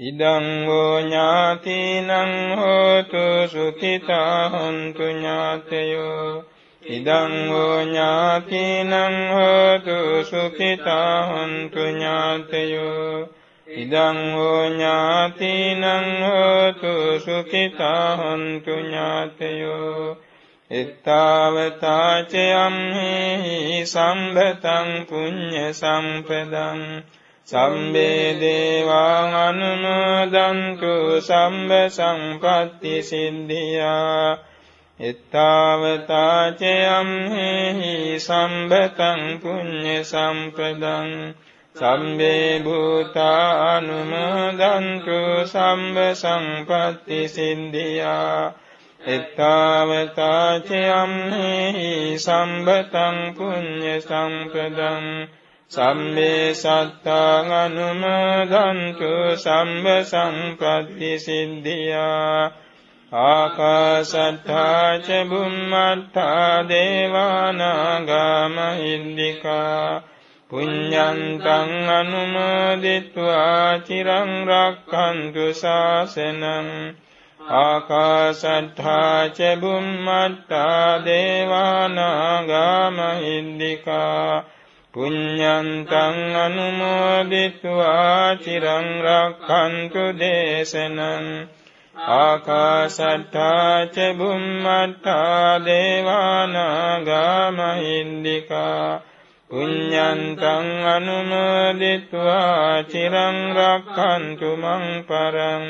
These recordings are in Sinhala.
ඉදං වූ ඥාතිනං හෝතු සුඛිතා හොන්තු ඥාතයෝ. ඉදං වූ ඥාතිනං හෝතු සුඛිතා හොන්තු ඥාතයෝ. ඉදං වූ ඥාතිනං හෝතු සුඛිතා හොන්තු ඥාතයෝ. එත්තාවතාචයම්හි සම්බතං පුඤ්ඤ සම්පදං සම්බේ දේවාං අනුමෝදන්තු සම්බ සංපත්ති සිද්ධියා. එත්තාවතාචයම්හි සම්බතං පුඤ්ඤ සම්පදං. සම්බේ භූතා අනුමෝදන්තු සම්බ සංපත්ති සිද්ධියා. එත්තාවතාචයම්හි සම්බතං පුඤ්ඤ සම්පදං. සම්මේ සත්තාං අනුමෝදන්තු සම්ම සංපත්ති සිද්ධියා. ආකාශත්තා ච බුම්මත්තා දේවානාගාමහිද්దికා පුඤ්ඤන්තං අනුමෝදිත්වා චිරං රක්ඛන්තු ශාසනං. ආකාශත්තා ච බුම්මත්තා දේවානාගාමහිද්దికා පුඤ්ඤන්තං අනුමෝදිත्वा චිරං රක්ඛන්තු දේශනං ආකාශට්ටා ච බුම්මට්ටා දේවානාගා මහින්దికා පුඤ්ඤන්තං අනුමෝදිත्वा චිරං රක්ඛන්තු මං පරං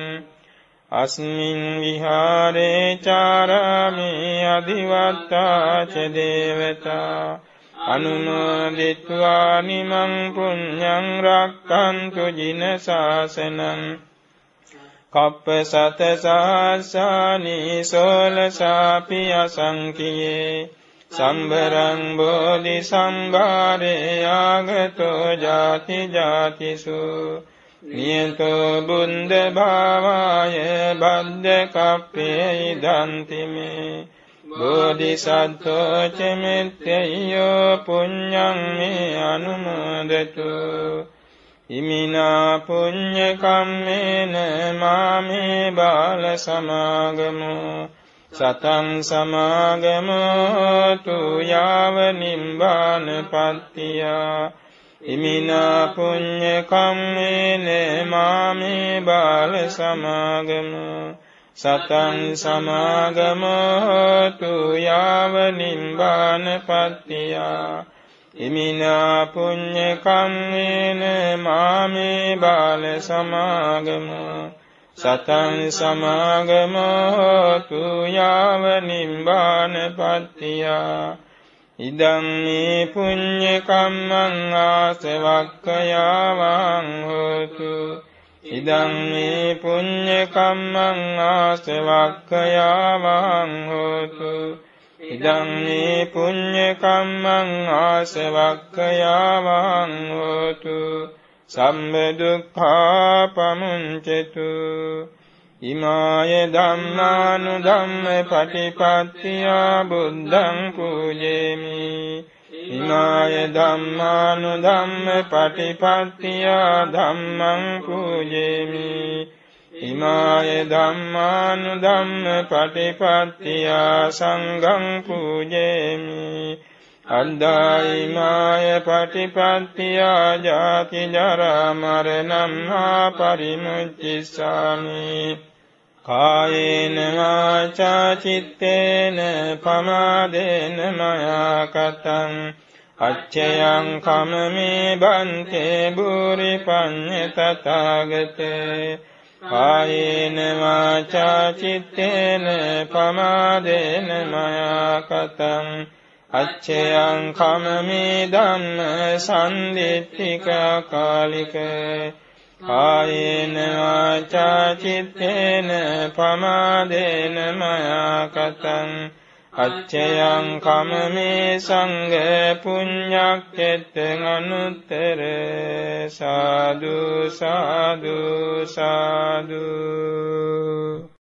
අස්මින් විහාරේ චාරාමි අදිවත්තා ච දේවතා අනුමෝදිත්වා නිමං පුඤ්ඤං රක්칸තු ජින සාසනං කප්ප සත සහස්සානි සෝලසාපි අසංකියේ සම්බරං බෝධි සම්භාරේ ආගතෝ ජාති ජාතිසු. නියතෝ බුන්ද භාවාය බද්ද කප්පේ දන්තිමේ බෝධිසත්වෝ චෙමෙත්තයෝ පුඤ්ඤං මේ අනුමෝදතු. ඉමිනා පුඤ්ඤ කම්මේන මාමේ බාල සමාගමෝ. සතං සමාගමෝ තු යාව නිම්බාන පත්තියා. ඉමිනා පුඤ්ඤ කම්මේන මාමේ බාල සමාගමෝ. සතං සමාගමෝතු යාව නිම්බාන පත්තියා. ඉමිනා පුඤ්ඤ කම්මේන මාමේ බාල සමාගමෝ. සතං සමාගමෝතු යාව නිම්බාන පත්තියා. ඉදං මේ පුඤ්ඤ කම්මං ආසවක්ඛයාවං හෝතු. ඉදං මේ පුඤ්ඤ කම්මං ආසවක්ඛයාවං හෝතු। ඉදං මේ පුඤ්ඤ කම්මං ආසවක්ඛයාවං හෝතු। සම්ම දුක්ඛා පමුංචතු ඉමාය ධම්මානු ධම්ම පටිපත්තියා බුද්ධං පූජේමි। ඉමාය ධම්මානු ධම්ම පටිපත්තියා ධම්මං පූජේමි. ඉමාය ධම්මානු ධම්ම පටිපත්තියා සංඝං පූජේමි. අද්දායිමාය පටිපත්තියා ජාති ජරා මරණම් හා පරිමුච්චිස්සාමි කායේන වාචා චිත්තේන පමාදේන මයා කතං අච්චයං කමමේ බන්තේ බුරි පඤ්ඤ තථාගතේ කායේන වාචා චිත්තේන පමාදේන මයා කතං අච්චයං කමමේ ධම්ම සම්දිත්තික කාලිකේ කායේන වාචා චිත්තේන පමාදේන මයා කතං අච්චයං කමමේ සංඝ පුඤ්ඤක්කෙත්තං අනුත්තර සාදු සාදු සාදු